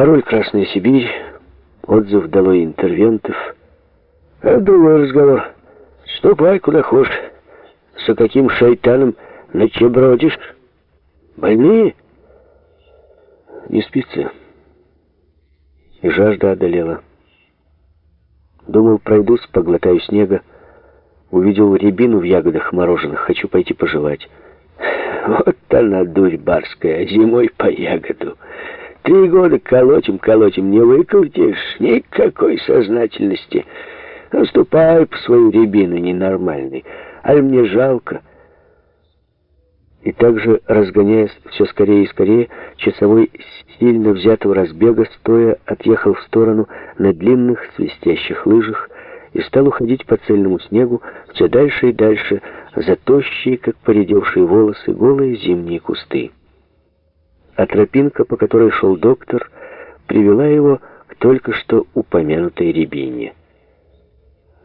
Пароль «Красная Сибирь», отзыв долой интервентов. А другой разговор. Ступай куда хочешь. Со каким шайтаном ночебродишь? Больные? Не спится. И жажда одолела. Думал, пройдусь, поглотаю снега. Увидел рябину в ягодах мороженых. Хочу пойти пожевать. Вот она, дурь барская, зимой по ягоду. Три года колотим, колотим, не выкрутишь. Никакой сознательности. Наступай по свою рябину ненормальный. Аль мне жалко. И также, разгоняясь все скорее и скорее, часовой сильно взятого разбега, стоя, отъехал в сторону на длинных свистящих лыжах и стал уходить по цельному снегу все дальше и дальше, за как поредевшие волосы, голые зимние кусты. А тропинка, по которой шел доктор, привела его к только что упомянутой рябине.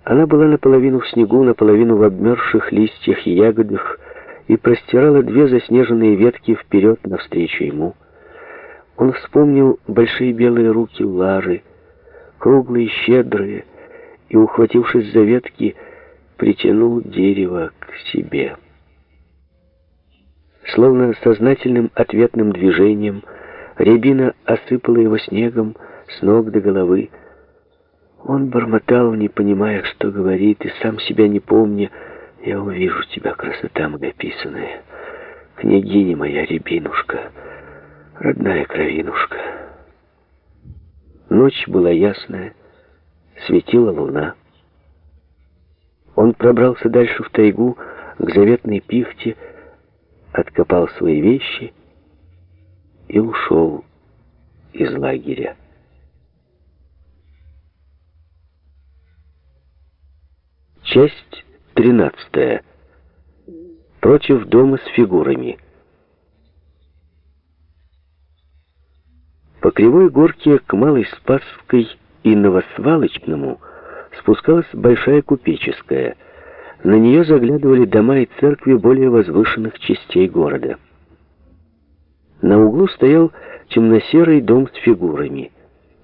Она была наполовину в снегу, наполовину в обмерзших листьях и ягодах, и простирала две заснеженные ветки вперед навстречу ему. Он вспомнил большие белые руки Лары, круглые, щедрые, и, ухватившись за ветки, притянул дерево к себе. Словно сознательным ответным движением, рябина осыпала его снегом с ног до головы. Он бормотал, не понимая, что говорит, и сам себя не помня, «Я увижу тебя, красота моя писаная, княгиня моя рябинушка, родная кровинушка». Ночь была ясная, светила луна. Он пробрался дальше в тайгу, к заветной пихте, откопал свои вещи и ушел из лагеря. Часть тринадцатая. Против дома с фигурами. По кривой горке к Малой Спасской и Новосвалочному спускалась большая купеческая. На нее заглядывали дома и церкви более возвышенных частей города. На углу стоял темно-серый дом с фигурами.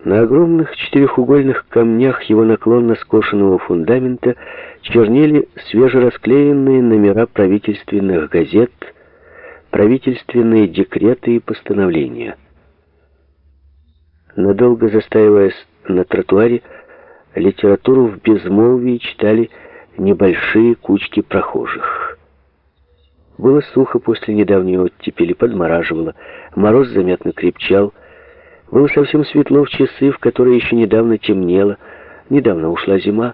На огромных четырехугольных камнях его наклонно скошенного фундамента чернели свежерасклеенные номера правительственных газет, правительственные декреты и постановления. Надолго застаиваясь на тротуаре, литературу в безмолвии читали небольшие кучки прохожих. Было сухо после недавней оттепели, подмораживало, мороз заметно крепчал. Было совсем светло в часы, в которые еще недавно темнело, недавно ушла зима.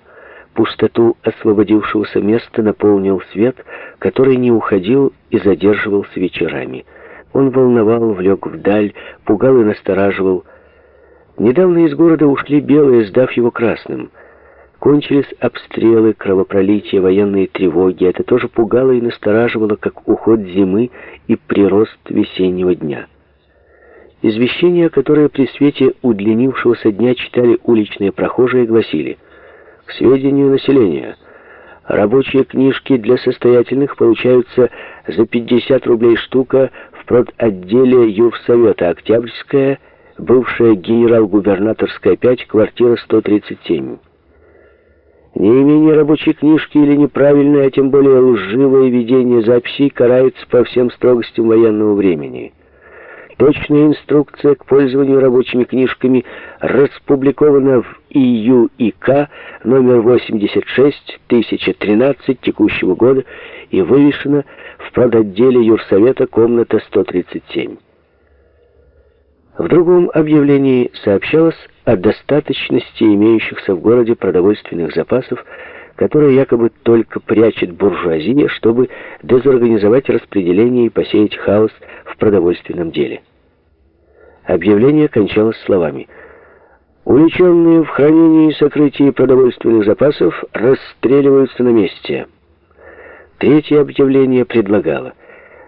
Пустоту освободившегося места наполнил свет, который не уходил и задерживался вечерами. Он волновал, влек вдаль, пугал и настораживал, Недавно из города ушли белые, сдав его красным. Кончились обстрелы, кровопролитие, военные тревоги. Это тоже пугало и настораживало, как уход зимы и прирост весеннего дня. Извещения, которые при свете удлинившегося дня читали уличные прохожие, гласили «К сведению населения, рабочие книжки для состоятельных получаются за 50 рублей штука в продотделе Юрсовета «Октябрьская» бывшая генерал-губернаторская 5, квартира 137. Неимение рабочей книжки или неправильное, а тем более лживое ведение записей карается по всем строгостям военного времени. Точная инструкция к пользованию рабочими книжками распубликована в ИЮИК номер 86 1013 текущего года и вывешена в продотделе Юрсовета комната 137. В другом объявлении сообщалось о достаточности имеющихся в городе продовольственных запасов, которые якобы только прячет буржуазия, чтобы дезорганизовать распределение и посеять хаос в продовольственном деле. Объявление кончалось словами «Увлеченные в хранении и сокрытии продовольственных запасов расстреливаются на месте». Третье объявление предлагало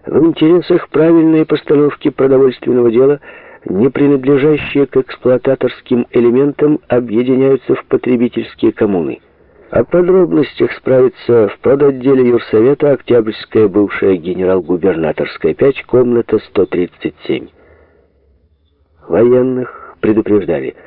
«В интересах правильной постановки продовольственного дела – не принадлежащие к эксплуататорским элементам, объединяются в потребительские коммуны. О подробностях справится в подотделе юрсовета Октябрьская бывшая генерал-губернаторская 5, комната 137. Военных, предупреждали –